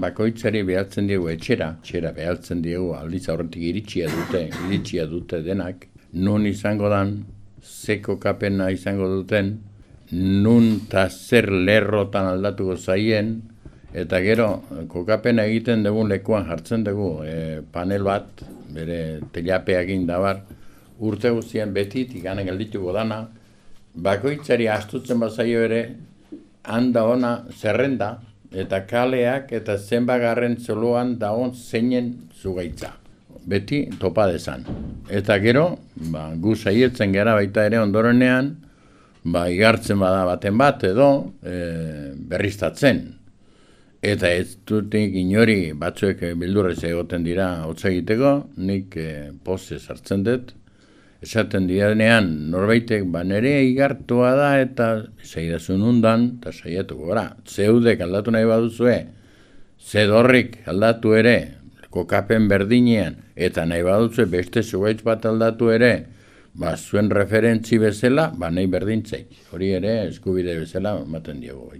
Bakoitzari behaltzen diegu etxera, etxera behaltzen diegu aldiz aurretik iritsia dute, iritsia dute denak, nun izango dan, zeko kapena izango duten, nun ta zer lerrotan aldatuko zaien, eta gero, kokapena egiten dugun lekuan jartzen dugu e, panel bat, bere telapeagin dabar, urte guztien beti tikanen geldituko dana, bakoitzari astutzen bazaio ere, handa ona zerrenda, eta kaleak eta zenbagarren zoloan dagoen zeinen zugaitza. Beti topa dezan. Eta gero, ba, gu saietzen gara baita ere ondorenean, ba, igartzen bada baten bat edo e, berriztatzen. Eta ez dutik inori batzuek bildurrez egoten dira hotza egiteko, nik e, poze sartzen dut, esaten dianean norbaitek ba nere igartua da eta saidasun undan eta saiatuko gara. Zeudek aldatu nahi baduzue, zedorrik aldatu ere, kokapen berdinean, eta nahi baduzue beste zugaitz bat aldatu ere, ba zuen referentzi bezala, ba nahi berdintzei. Hori ere eskubide bezala ematen diogu.